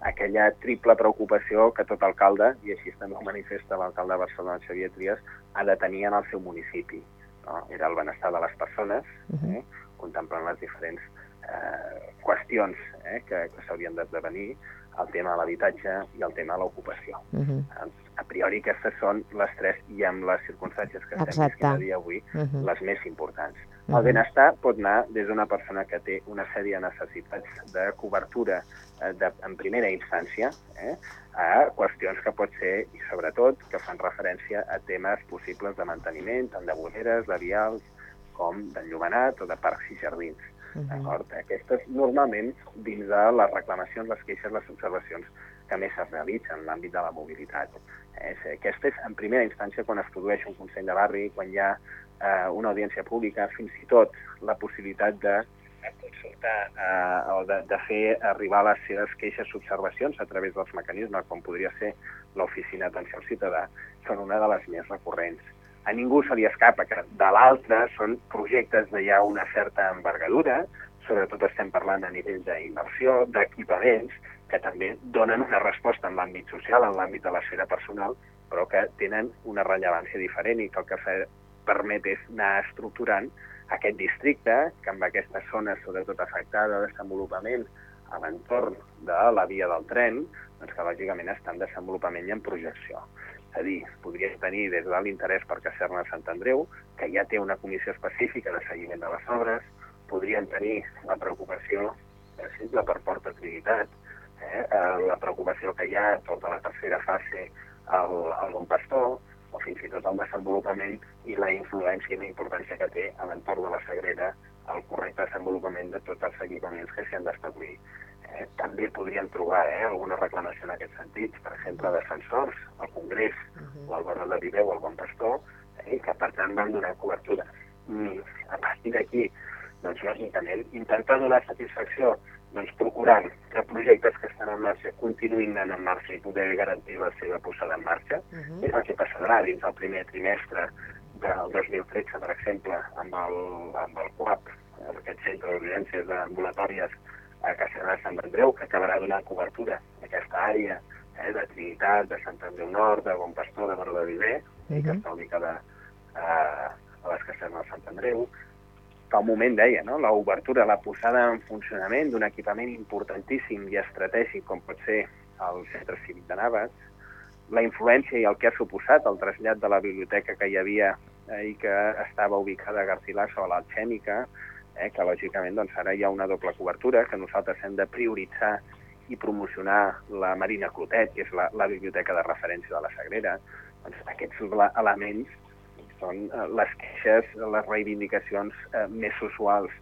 aquella triple preocupació que tot alcalde, i així també ho manifesta l'alcalde de Barcelona, Xavier Trias, ha de tenir en el seu municipi. No? Era el benestar de les persones, eh? contemplant les diferents eh, qüestions eh, que, que s'haurien d'esdevenir, el tema de l'habitatge i el tema de l'ocupació. Uh -huh. Doncs, A priori aquestes són les tres, i amb les circumstàncies que estem vivint a dia avui, Uh -huh. les més importants. Mhm. El benestar pot anar des d'una persona que té una sèrie de necessitats de cobertura eh, de, en primera instància, eh, a qüestions que pot ser, i sobretot, que fan referència a temes possibles de manteniment, tant de voreres, de vials, com d'enllumenat o de parcs i jardins. D'acord? Aquestes, normalment, dins de les reclamacions, les queixes, les observacions que més es realitzen en l'àmbit de la mobilitat. Eh, aquesta és, en primera instància, quan es produeix un Consell de Barri, quan hi ha eh, una audiència pública, fins i tot la possibilitat de consultar eh, o de, de fer arribar les seves queixes observacions a través dels mecanismes, com podria ser l'oficina d'atenció al ciutadà, són una de les més recurrents. A ningú se li escapa que de l'altre són projectes de ja una certa envergadura, sobretot estem parlant a nivell d'inversió, d'equipaments, que també donen una resposta en l'àmbit social, en l'àmbit de l'esfera personal, però que tenen una rellevància diferent i que el que permet és anar estructurant aquest districte, que amb aquesta zona sobretot afectada de desenvolupament a l'entorn de la via del tren, doncs que lògicament està en desenvolupament i en projecció. És a dir, podríem tenir des de l'interès per Caserna de Sant Andreu, que ja té una comissió específica de seguiment de les obres, podríem tenir la preocupació, per exemple, per Porta Trinitat, eh, eh, la preocupació que hi ha tota la tercera fase al, al Bon Pastor, o fins i tot el desenvolupament i la influència i la importància que té a l'entorn de la Sagrera el correcte desenvolupament de tots els equipaments que s'hi han d'establir. Eh, també podríem trobar eh, alguna reclamació en aquest sentit, per exemple, d'ascensors, al Congrés, uh -huh. o al Baró de Viveu, o al Bon Pastor, eh, que per tant van donar cobertura. I a partir d'aquí, doncs lògicament, intentar donar satisfacció doncs, procurant que projectes que estan en marxa continuïn anant en marxa i poder garantir la seva posada en marxa. Uh -huh. És el que passarà dins el primer trimestre del 2013, per exemple, amb el, amb el CUAP, aquest centre d'urgències ambulatòries a Castellà de Sant Andreu, que acabarà donant cobertura a aquesta àrea eh, de Trinitat, de Sant Andreu Nord, de Bon Pastor, de Baró de Viver, uh -huh. que està ubicada a, a les Castells de Sant Andreu. Fa un moment deia, no? l'obertura, la posada en funcionament d'un equipament importantíssim i estratègic com pot ser el Centre Cívic de Navas, la influència i el que ha suposat el trasllat de la biblioteca que hi havia eh, i que estava ubicada a Garcilaso a l'Alxèmica, eh, que lògicament doncs, ara hi ha una doble cobertura, que nosaltres hem de prioritzar i promocionar la Marina Clotet, que és la, la biblioteca de referència de la Sagrera. Doncs aquests elements són eh, les queixes, les reivindicacions eh, més usuals.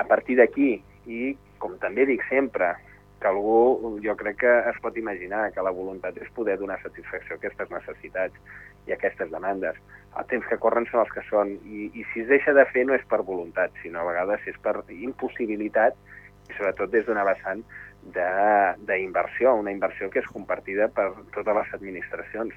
A partir d'aquí, i com també dic sempre, que algú, jo crec que es pot imaginar que la voluntat és poder donar satisfacció a aquestes necessitats i aquestes demandes. Els temps que corren són els que són, i, i si es deixa de fer no és per voluntat, sinó a vegades és per impossibilitat, i sobretot des d'una vessant d'inversió, una inversió que és compartida per totes les administracions.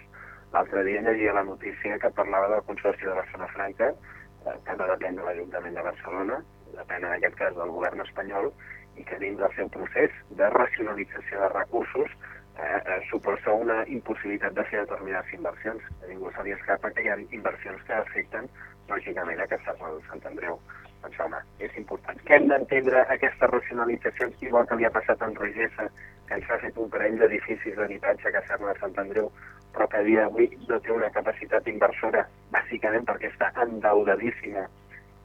L'altre dia llegia la notícia que parlava del Consorci de Barcelona Franca, eh, que no depèn de l'Ajuntament de Barcelona, depèn en aquest cas del govern espanyol, i que dins del seu procés de racionalització de recursos eh, eh, suposa una impossibilitat de fer determinades inversions. A ningú se li escapa que hi ha inversions que afecten, lògicament, a aquesta del Sant Andreu. Doncs, home, és important. Que hem d'entendre aquesta racionalització, igual que li ha passat en Regessa, que ens ha fet un parell d'edificis d'habitatge a Caserna de Sant Andreu, però que a dia d'avui no té una capacitat inversora, bàsicament perquè està endeudadíssima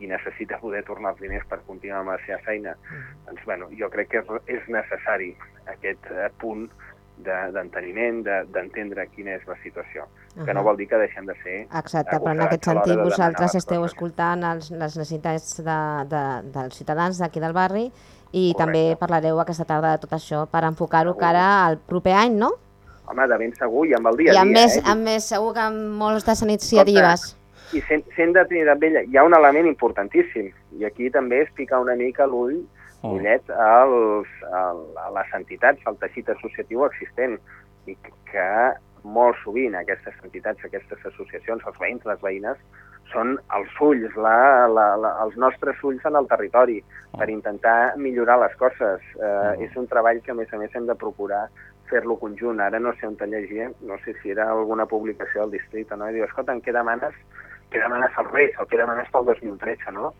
i necessita poder tornar els diners per continuar amb la seva feina. Doncs, bueno, jo crec que és, és necessari aquest eh, punt d'enteniment, de, d'entendre de, quina és la situació. Uh -huh. Que no vol dir que deixem de ser... Exacte, però en aquest sentit de vosaltres esteu coses. escoltant els, les necessitats de, de, dels ciutadans d'aquí del barri i Correcte. també parlareu aquesta tarda de tot això per enfocar-ho cara al proper any, no? Home, de ben segur, i amb el dia a dia. I amb més, eh? amb més segur que amb moltes iniciatives. I sent, sent de Trinitat Vella, hi ha un element importantíssim, i aquí també és picar una mica l'ull oh. ullet als, a les entitats, al teixit associatiu existent, i que molt sovint aquestes entitats, aquestes associacions, els veïns, les veïnes, són els ulls, la, la, la, els nostres ulls en el territori per intentar millorar les coses. Eh, uh És un treball que, a més a més, hem de procurar fer-lo conjunt. Ara no sé on te llegia, no sé si era alguna publicació del districte, no? I diu, escolta, què demanes? Què demanes als Reis? O què demanes pel 2013, no?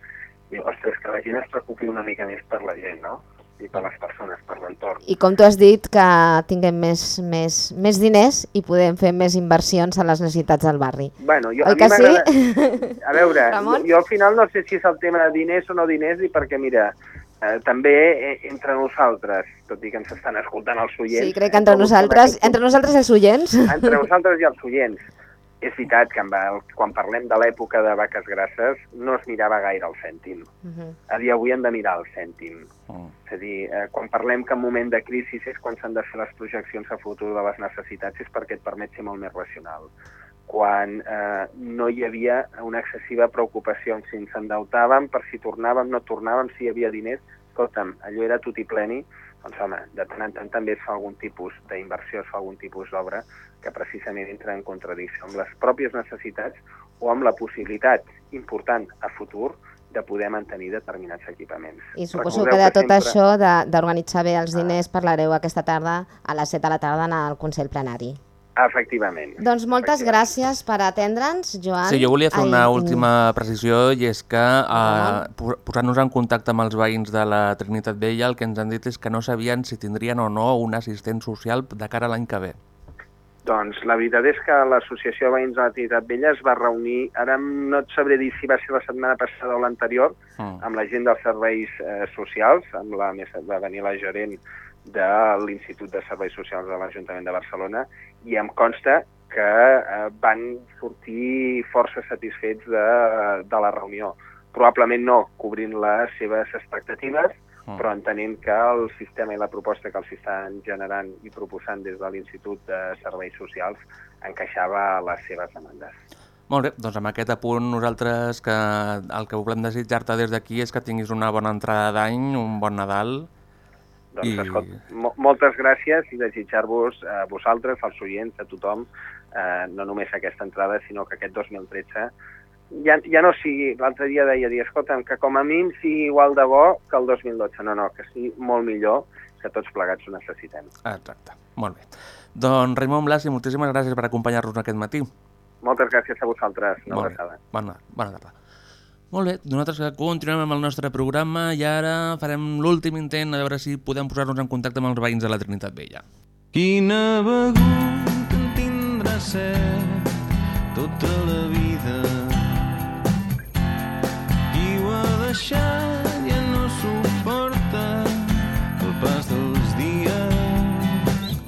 I, ostres, que la gent es preocupi una mica més per la gent, no? i per les persones, per l'entorn. I com tu has dit, que tinguem més, més, més diners i podem fer més inversions a les necessitats del barri. Bueno, jo, Oi a que sí? A veure, jo, jo al final no sé si és el tema de diners o no diners i perquè, mira, eh, també eh, entre nosaltres, tot i que ens estan escoltant els oients... Sí, crec que entre nosaltres, entre nosaltres els oients... Entre nosaltres i els oients. És veritat que el, quan parlem de l'època de vaques grasses no es mirava gaire el cèntim. Uh -huh. A dia avui hem de mirar el cèntim. Uh -huh. És a dir, eh, quan parlem que en moment de crisi és quan s'han de fer les projeccions a futur de les necessitats és perquè et permet ser molt més racional. Quan eh, no hi havia una excessiva preocupació en si ens endeutàvem, per si tornàvem, no tornàvem, si hi havia diners, escolta'm, allò era tot i pleni, doncs home, de tant en tant també es fa algun tipus d'inversió, es fa algun tipus d'obra que precisament entra en contradicció amb les pròpies necessitats o amb la possibilitat important a futur de poder mantenir determinats equipaments. I suposo Recordeu que de tot sempre... això, d'organitzar bé els diners, parlareu aquesta tarda a les 7 de la tarda en el Consell Plenari. Efectivament. Doncs moltes gràcies per atendre'ns, Joan. Sí, jo volia fer una Ai, última precisió i és que eh, po- posant-nos en contacte amb els veïns de la Trinitat Vella el que ens han dit és que no sabien si tindrien o no un assistent social de cara a l'any que ve. Doncs la veritat és que l'Associació de Veïns de la Trinitat Vella es va reunir, ara no et sabré dir si va ser la setmana passada o l'anterior, Mm. amb la gent dels serveis eh, socials, amb la, mesa- va venir la gerent de l'Institut de Serveis Socials de l'Ajuntament de Barcelona, i em consta que eh, van sortir força satisfets de, de la reunió. Probablement no cobrint les seves expectatives, Mm. però entenent que el sistema i la proposta que els estan generant i proposant des de l'Institut de Serveis Socials encaixava a les seves demandes. Molt bé, doncs amb aquest apunt nosaltres que el que volem desitjar-te des d'aquí és que tinguis una bona entrada d'any, un bon Nadal. Doncs, I- mo moltes gràcies i desitjar-vos a vosaltres, als oients, a tothom, eh, no només aquesta entrada, sinó que aquest 2013 ja, ja no sigui, l'altre dia deia, dir, escolta'm, que com a mínim sigui igual de bo que el 2012. No, no, que sigui molt millor, que tots plegats ho necessitem. Exacte, molt bé. Doncs Raimon Blasi, moltíssimes gràcies per acompanyar-nos aquest matí. Moltes gràcies a vosaltres. Una Molt abraçada. Bona, bona tarda. Molt bé, nosaltres continuem amb el nostre programa i ara farem l'últim intent a veure si podem posar-nos en contacte amb els veïns de la Trinitat Vella. Quina begut en tindrà set tota la vida. Qui ho ha deixat ja no suporta el pas dels dies.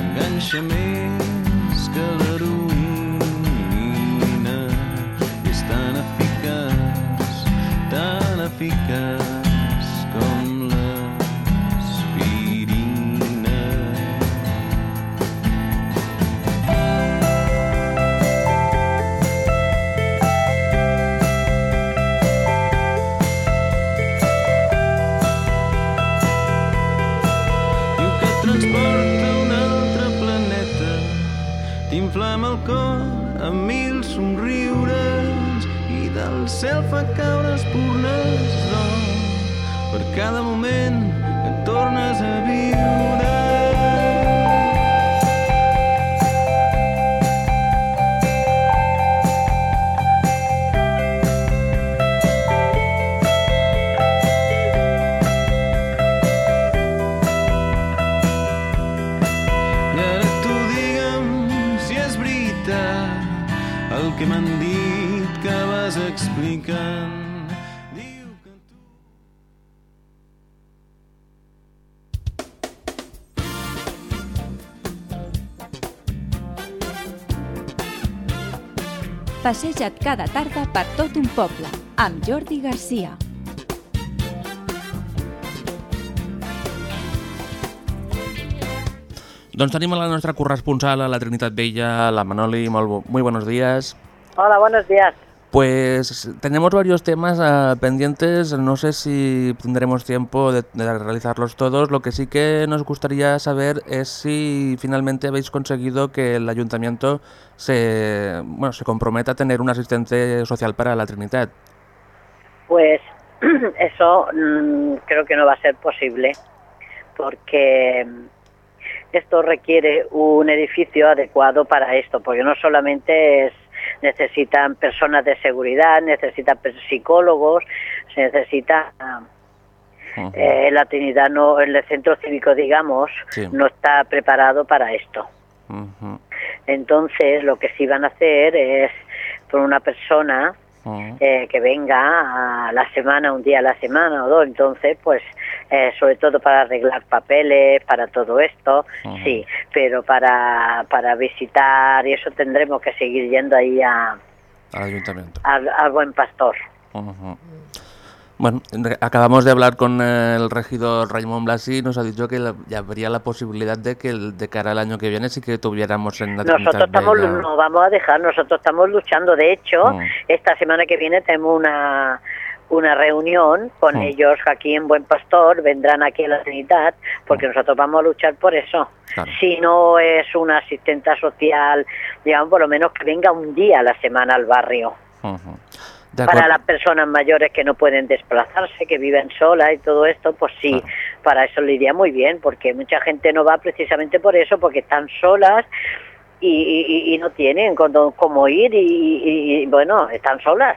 Enganxa més fa caure espurnes d'or per cada moment que tornes a viure. Si que m'han dit que vas explicant. Diu que tu... Passeja't cada tarda per tot un poble, amb Jordi Garcia. Doncs tenim a la nostra corresponsal a la Trinitat Vella, la Manoli, molt, bo- muy buenos días. Hola, buenos días. Pues tenemos varios temas eh, pendientes, no sé si tendremos tiempo de, realizarlos todos. Lo que sí que nos gustaría saber es si finalmente habéis conseguido que el ayuntamiento se, bueno, se comprometa a tener un asistente social para la Trinidad. Pues eso mm, creo que no va a ser posible porque esto requiere un edificio adecuado para esto, porque no solamente es necesitan personas de seguridad, necesitan psicólogos, se necesita eh, la Trinidad no, el centro cívico digamos Sí. no está preparado para esto. Entonces lo que sí van a hacer es por una persona eh, que venga a la semana, un día a la semana o dos, entonces pues eh, sobre todo para arreglar papeles, para todo esto, sí, pero para, para visitar y eso tendremos que seguir yendo ahí a, Al ayuntamiento. al, al Buen Pastor. Ujú. Bueno, acabamos de hablar con el regidor Raymond Blasi y nos ha dicho que la- ya habría la posibilidad de que el- de cara al año que viene sí que tuviéramos en la Nosotros estamos, Vella- no vamos a dejar, nosotros estamos luchando. De hecho, esta semana que viene tenemos una, una reunión con ellos aquí en Buen Pastor, vendrán aquí a la Trinidad, porque nosotros vamos a luchar por eso. Claro. Si no es una asistenta social, digamos, por lo menos que venga un día a la semana al barrio. Para las personas mayores que no pueden desplazarse, que viven solas y todo esto, pues sí, Claro. para eso le iría muy bien, porque mucha gente no va precisamente por eso, porque están solas y, y- y no tienen cómo, cómo ir y, y- bueno, están solas.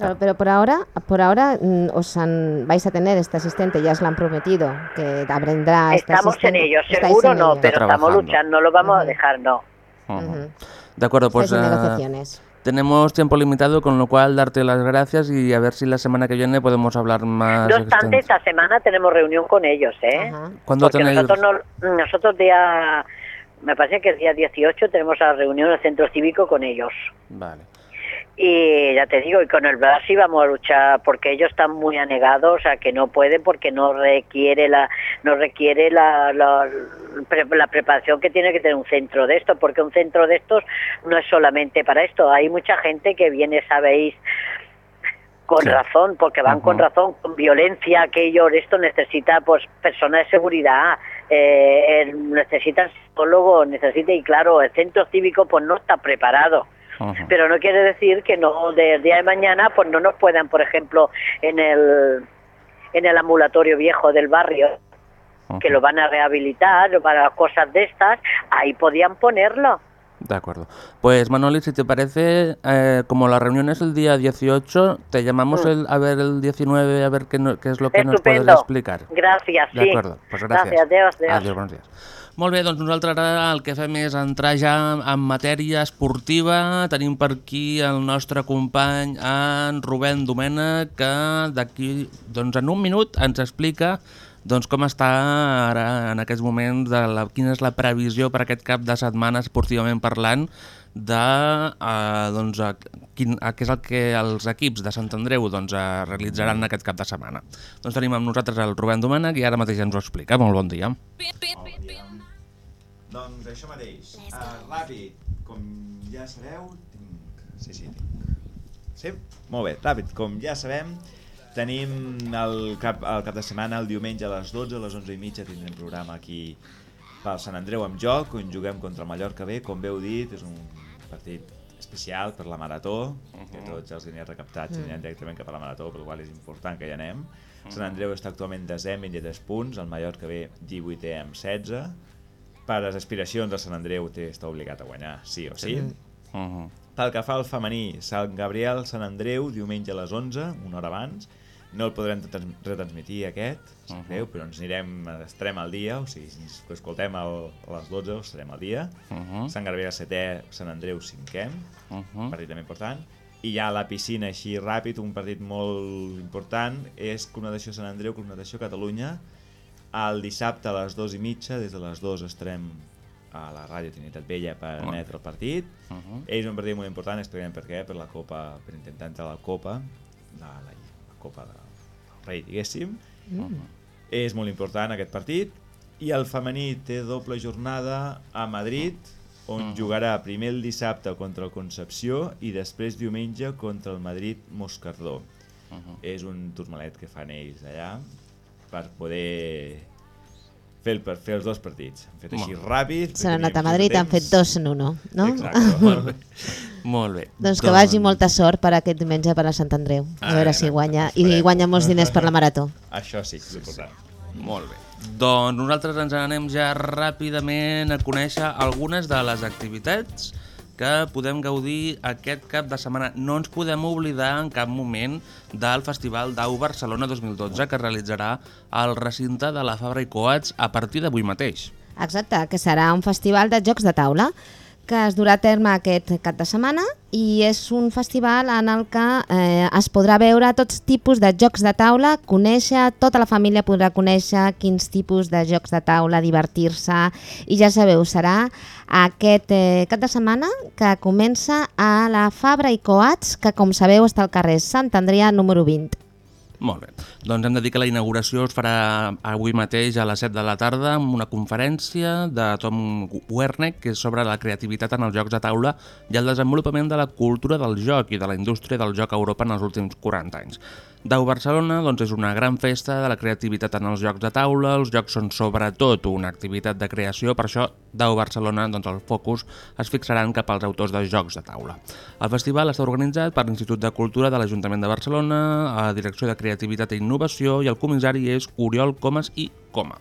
Claro, pero por ahora, por ahora mm, os han, vais a tener este asistente, ya os lo han prometido, que vendrá este Estamos en ello, seguro en no, ello. pero estamos luchando, no lo vamos a dejar, no. De acuerdo, pues eh, negociaciones. tenemos tiempo limitado, con lo cual darte las gracias y a ver si la semana que viene podemos hablar más. No obstante, extens- esta semana tenemos reunión con ellos, ¿eh? Ajá. ¿Cuándo Porque tenéis? nosotros, no, nosotros día, me parece que el día 18 tenemos la reunión en el centro cívico con ellos. Vale. Y ya te digo, y con el Brasi vamos a luchar porque ellos están muy anegados a que no pueden porque no requiere la no requiere la, la, pre- la preparación que tiene que tener un centro de esto, porque un centro de estos no es solamente para esto, hay mucha gente que viene, sabéis, con Sí. razón, porque van con razón, con violencia, aquello, esto necesita pues personas de seguridad, eh, necesitan psicólogo, necesita, y claro, el centro cívico pues no está preparado Pero no quiere decir que no del día de mañana pues no nos puedan por ejemplo en el en el ambulatorio viejo del barrio que lo van a rehabilitar para cosas de estas ahí podían ponerlo De acuerdo. Pues Manoli, si te parece, eh, como la reunión es el día 18, te llamamos Mm. el, a ver el 19, a ver qué, no- qué es lo que nos puedes explicar. gracias De sí acuerdo, pues gràcies. gracias Dios, Dios. Adéu, bons dies. Molt bé, doncs nosaltres ara el que fem és entrar ja en matèria esportiva. Tenim per aquí el nostre company, en Rubén Domènech, que d'aquí, doncs en un minut ens explica doncs com està ara en aquests moments, de la, quina és la previsió per aquest cap de setmana esportivament parlant de eh, doncs, a, quin, a què és el que els equips de Sant Andreu doncs, eh, realitzaran aquest cap de setmana. Doncs tenim amb nosaltres el Rubén Domènech i ara mateix ens ho explica. Molt bon dia. Doncs això mateix. Uh, ràpid, com ja sabeu... Tinc... Sí, sí, tinc. Sí? Molt bé, ràpid, com ja sabem, tenim el cap, el cap de setmana, el diumenge a les 12, a les 11 i mitja, tindrem programa aquí pel Sant Andreu amb joc, on juguem contra el Mallorca B, com bé heu dit, és un partit especial per la Marató, que tots els diners recaptats aniran directament cap a la Marató, per la qual és important que hi anem. Sant Andreu està actualment desè amb 23 punts, el Mallorca B 18è amb 16, per les aspiracions el Sant Andreu té, està obligat a guanyar, sí o sí. Uh -huh. Pel que fa al femení, Sant Gabriel, Sant Andreu, diumenge a les 11, una hora abans. No el podrem retrans- retransmitir aquest, si Mhm. creu, però ens anirem, estarem al dia, o sigui, si ens escoltem al, a les 12 estarem al dia. Uh -huh. Sant Gabriel setè, Sant Andreu cinquè, Uh un -huh. partit també important. I ja a la piscina, així ràpid, un partit molt important, és Conadació Sant Andreu, Conadació Catalunya, el dissabte a les 2 i mitja, des de les 2 estarem a la ràdio Trinitat Vella per Molt emetre el partit. Uh -huh. És un partit molt important, explicarem per què, per la Copa, per intentar entrar a la Copa, la, la, la Copa del Rei, diguéssim. És molt important aquest partit. I el femení té doble jornada a Madrid, on jugarà primer el dissabte contra el Concepció i després diumenge contra el Madrid Moscardó. És un turmalet que fan ells allà per poder fer, el, per fer els dos partits. Han fet així Molt ràpid. Se n'ha perquè anat a Madrid, han fet dos en uno, no? Exacte. Molt bé. Molt bé. Doncs que vagi molta sort per aquest diumenge per a Sant Andreu. A Ah, veure si guanya. I guanya molts diners per la marató. Això sí, és important. Molt bé. Doncs nosaltres ens anem ja ràpidament a conèixer algunes de les activitats que podem gaudir aquest cap de setmana. No ens podem oblidar en cap moment del Festival d'Au Barcelona 2012 que realitzarà al recinte de la Fabra i Coats a partir d'avui mateix. Exacte, que serà un festival de jocs de taula que es durà a terme aquest cap de setmana i és un festival en el que eh, es podrà veure tots tipus de jocs de taula, conèixer, tota la família podrà conèixer quins tipus de jocs de taula, divertir-se i ja sabeu, serà aquest eh, cap de setmana que comença a la Fabra i Coats, que com sabeu està al carrer Sant Andrea número 20. Molt bé. Doncs hem de dir que la inauguració es farà avui mateix a les 7 de la tarda amb una conferència de Tom Werneck que és sobre la creativitat en els jocs de taula i el desenvolupament de la cultura del joc i de la indústria del joc a Europa en els últims 40 anys. Dau Barcelona doncs, és una gran festa de la creativitat en els jocs de taula. Els jocs són sobretot una activitat de creació, per això Dau Barcelona doncs, el focus es fixaran cap als autors de jocs de taula. El festival està organitzat per l'Institut de Cultura de l'Ajuntament de Barcelona, a Direcció de Creativitat i Innovació i el comissari és Oriol Comas i Coma.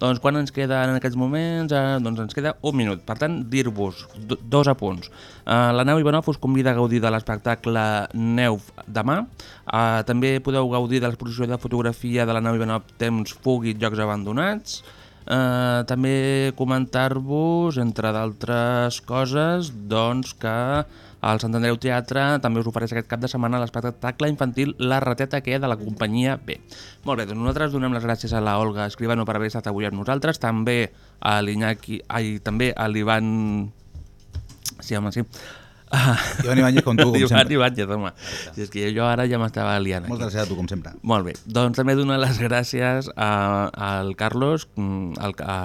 Doncs quan ens queda en aquests moments? Eh, doncs ens queda un minut. Per tant, dir-vos do- dos apunts. Eh, la Neu Ivanov us convida a gaudir de l'espectacle Neu demà. Eh, també podeu gaudir de l'exposició de fotografia de la Neu Ivanov Temps, Fugit, Jocs Abandonats. Eh, també comentar-vos, entre d'altres coses, doncs que al Sant Andreu Teatre també us ofereix aquest cap de setmana l'espectacle infantil La rateta que de la companyia B. Molt bé, doncs nosaltres donem les gràcies a la Olga Escribano per haver estat avui amb nosaltres, també a l'Iñaki, ai, també a l'Ivan... Sí, home, sí. Ivan Ibáñez com tu, com sempre. Ibáñez, home. Si és que jo ara ja m'estava liant. Moltes gràcies a tu, com sempre. Molt bé, doncs també donar les gràcies a, al Carlos, mm, al, a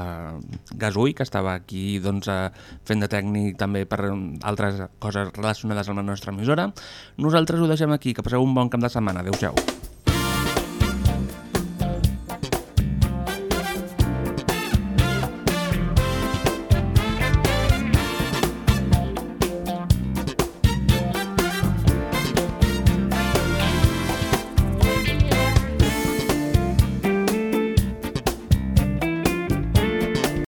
Gasull, que estava aquí doncs, a, fent de tècnic també per mm, altres coses relacionades amb la nostra emissora. Nosaltres ho deixem aquí, que passeu un bon camp de setmana. Adéu-siau.